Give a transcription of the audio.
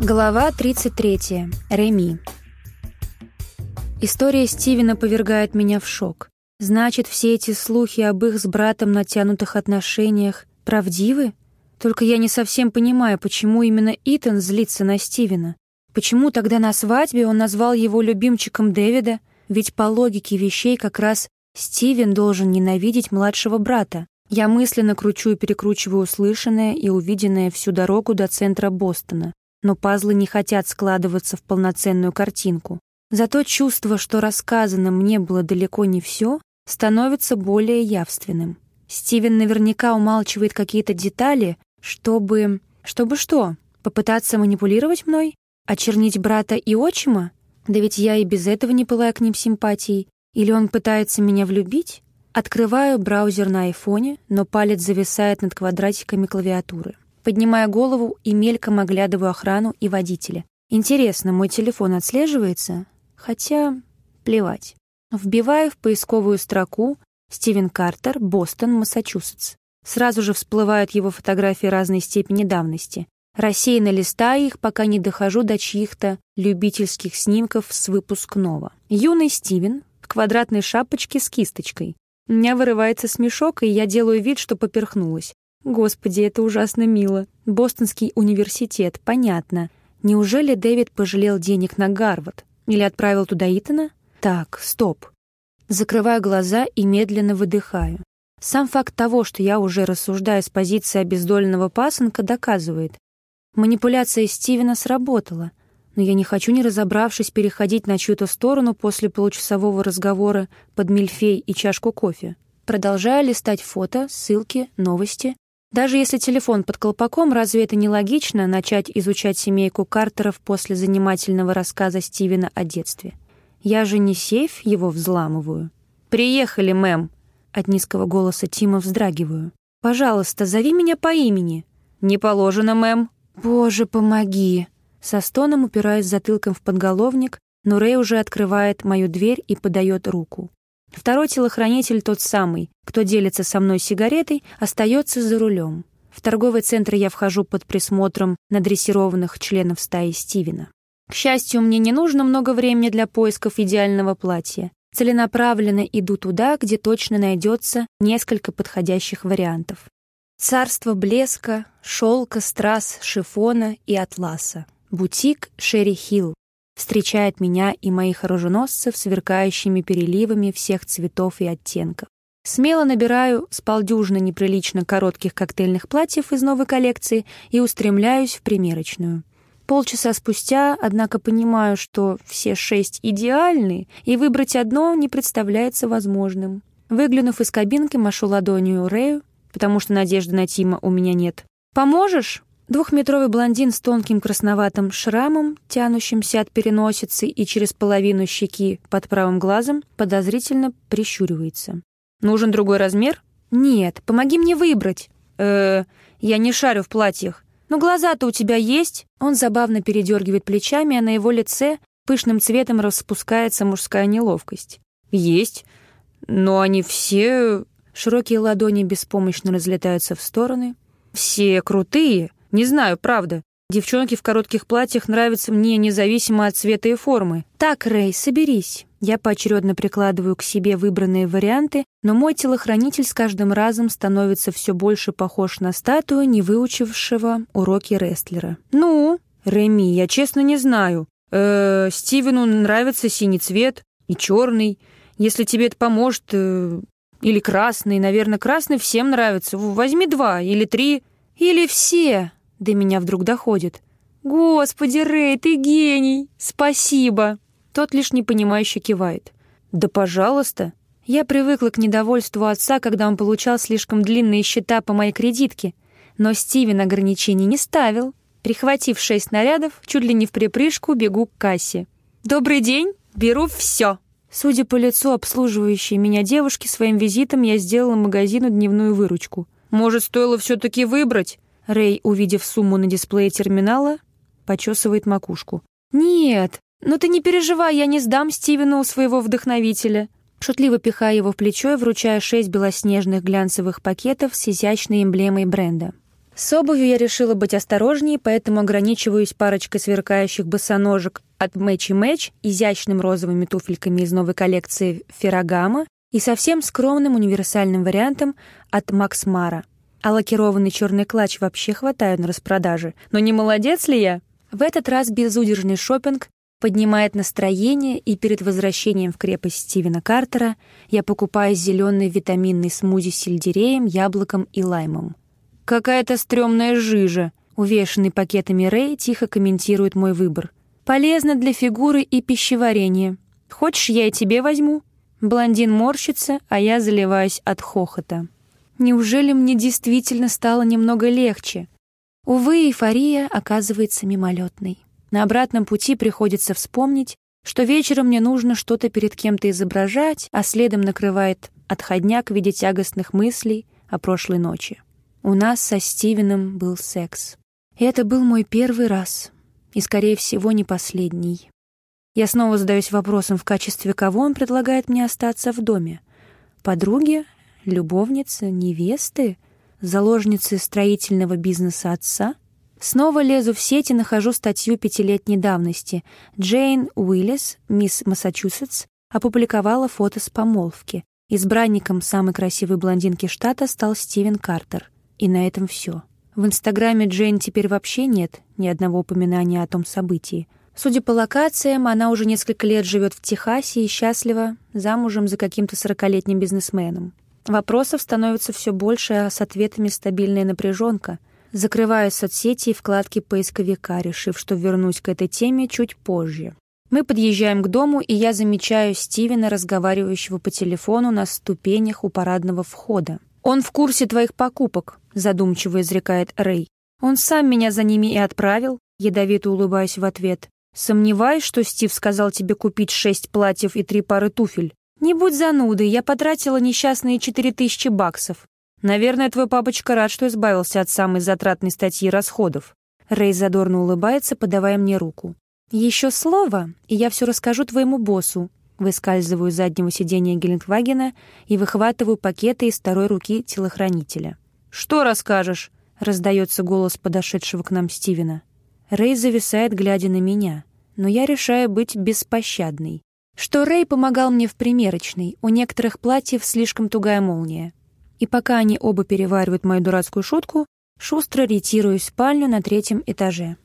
Глава 33. Реми. История Стивена повергает меня в шок. Значит, все эти слухи об их с братом натянутых отношениях правдивы? Только я не совсем понимаю, почему именно Итан злится на Стивена. Почему тогда на свадьбе он назвал его любимчиком Дэвида? Ведь по логике вещей как раз Стивен должен ненавидеть младшего брата. Я мысленно кручу и перекручиваю услышанное и увиденное всю дорогу до центра Бостона но пазлы не хотят складываться в полноценную картинку. Зато чувство, что рассказано мне было далеко не все, становится более явственным. Стивен наверняка умалчивает какие-то детали, чтобы... Чтобы что? Попытаться манипулировать мной? Очернить брата и отчима? Да ведь я и без этого не пылаю к ним симпатией. Или он пытается меня влюбить? Открываю браузер на айфоне, но палец зависает над квадратиками клавиатуры поднимая голову и мельком оглядываю охрану и водителя. Интересно, мой телефон отслеживается? Хотя, плевать. Вбиваю в поисковую строку «Стивен Картер, Бостон, Массачусетс». Сразу же всплывают его фотографии разной степени давности. Рассеянно листаю их, пока не дохожу до чьих-то любительских снимков с выпускного. Юный Стивен в квадратной шапочке с кисточкой. У меня вырывается смешок, и я делаю вид, что поперхнулась. Господи, это ужасно мило. Бостонский университет, понятно. Неужели Дэвид пожалел денег на Гарвард? Или отправил туда Итана? Так, стоп. Закрываю глаза и медленно выдыхаю. Сам факт того, что я уже рассуждаю с позиции обездоленного пасынка, доказывает. Манипуляция Стивена сработала, но я не хочу, не разобравшись, переходить на чью-то сторону после получасового разговора под мильфей и чашку кофе. Продолжаю листать фото, ссылки, новости, даже если телефон под колпаком, разве это не логично начать изучать семейку Картеров после занимательного рассказа Стивена о детстве? Я же не сейф его взламываю. «Приехали, мэм!» От низкого голоса Тима вздрагиваю. «Пожалуйста, зови меня по имени». «Не положено, мэм». «Боже, помоги!» Со стоном упираюсь затылком в подголовник, но Рэй уже открывает мою дверь и подает руку. Второй телохранитель тот самый, кто делится со мной сигаретой, остается за рулем. В торговый центр я вхожу под присмотром надрессированных членов стаи Стивена. К счастью, мне не нужно много времени для поисков идеального платья. Целенаправленно иду туда, где точно найдется несколько подходящих вариантов. Царство блеска, шелка, страз, шифона и атласа. Бутик Шерри Хилл, встречает меня и моих оруженосцев сверкающими переливами всех цветов и оттенков. Смело набираю с полдюжины неприлично коротких коктейльных платьев из новой коллекции и устремляюсь в примерочную. Полчаса спустя, однако, понимаю, что все шесть идеальны, и выбрать одно не представляется возможным. Выглянув из кабинки, машу ладонью Рэю, потому что надежды на Тима у меня нет. «Поможешь?» Двухметровый блондин с тонким красноватым шрамом, тянущимся от переносицы и через половину щеки под правым глазом, подозрительно прищуривается. «Нужен другой размер?» «Нет, помоги мне выбрать». «Э, я не шарю в платьях». «Но глаза-то у тебя есть?» Он забавно передергивает плечами, а на его лице пышным цветом распускается мужская неловкость. «Есть, но они все...» Широкие ладони беспомощно разлетаются в стороны. «Все крутые, не знаю, правда. Девчонки в коротких платьях нравятся мне независимо от цвета и формы. Так, Рэй, соберись. Я поочередно прикладываю к себе выбранные варианты, но мой телохранитель с каждым разом становится все больше похож на статую, не выучившего уроки рестлера. «Ну?» «Реми, я честно не знаю. Э, Стивену нравится синий цвет и черный. Если тебе это поможет... Э, или красный. Наверное, красный всем нравится. Возьми два или три. Или все!» До меня вдруг доходит. «Господи, Рэй, ты гений! Спасибо!» Тот лишь непонимающе кивает. «Да пожалуйста!» Я привыкла к недовольству отца, когда он получал слишком длинные счета по моей кредитке. Но Стивен ограничений не ставил. Прихватив шесть нарядов, чуть ли не в припрыжку бегу к кассе. «Добрый день! Беру все!» Судя по лицу обслуживающей меня девушки, своим визитом я сделала магазину дневную выручку. «Может, стоило все-таки выбрать?» Рэй, увидев сумму на дисплее терминала, почесывает макушку. «Нет, но ты не переживай, я не сдам Стивену своего вдохновителя». Шутливо пихая его в плечо и вручая шесть белоснежных глянцевых пакетов с изящной эмблемой бренда. С обувью я решила быть осторожнее, поэтому ограничиваюсь парочкой сверкающих босоножек от Мэчи Мэч, изящным розовыми туфельками из новой коллекции Феррагама и совсем скромным универсальным вариантом от Макс Мара. А лакированный черный клатч вообще хватает на распродаже. Но не молодец ли я? В этот раз безудержный шопинг поднимает настроение, и перед возвращением в крепость Стивена Картера я покупаю зеленый витаминный смузи с сельдереем, яблоком и лаймом. «Какая-то стрёмная жижа», увешанный пакетами Рэй, тихо комментирует мой выбор. «Полезно для фигуры и пищеварения. Хочешь, я и тебе возьму?» Блондин морщится, а я заливаюсь от хохота. Неужели мне действительно стало немного легче? Увы, эйфория оказывается мимолетной. На обратном пути приходится вспомнить, что вечером мне нужно что-то перед кем-то изображать, а следом накрывает отходняк в виде тягостных мыслей о прошлой ночи. У нас со Стивеном был секс. И это был мой первый раз. И, скорее всего, не последний. Я снова задаюсь вопросом, в качестве кого он предлагает мне остаться в доме. Подруги? Любовницы? Невесты? Заложницы строительного бизнеса отца? Снова лезу в сеть и нахожу статью пятилетней давности. Джейн Уиллис, мисс Массачусетс, опубликовала фото с помолвки. Избранником самой красивой блондинки штата стал Стивен Картер — и на этом все. В Инстаграме Джейн теперь вообще нет ни одного упоминания о том событии. Судя по локациям, она уже несколько лет живет в Техасе и счастлива замужем за каким-то сорокалетним бизнесменом. Вопросов становится все больше, а с ответами стабильная напряженка. Закрываю соцсети и вкладки поисковика, решив, что вернусь к этой теме чуть позже. Мы подъезжаем к дому, и я замечаю Стивена, разговаривающего по телефону на ступенях у парадного входа. «Он в курсе твоих покупок», — задумчиво изрекает Рэй. «Он сам меня за ними и отправил», — ядовито улыбаюсь в ответ. «Сомневаюсь, что Стив сказал тебе купить шесть платьев и три пары туфель. Не будь занудой, я потратила несчастные четыре тысячи баксов. Наверное, твой папочка рад, что избавился от самой затратной статьи расходов». Рэй задорно улыбается, подавая мне руку. «Еще слово, и я все расскажу твоему боссу. Выскальзываю с заднего сиденья Гелендвагена и выхватываю пакеты из второй руки телохранителя. «Что расскажешь?» — раздается голос подошедшего к нам Стивена. Рэй зависает, глядя на меня, но я решаю быть беспощадной. Что Рэй помогал мне в примерочной, у некоторых платьев слишком тугая молния. И пока они оба переваривают мою дурацкую шутку, шустро ретируюсь в спальню на третьем этаже.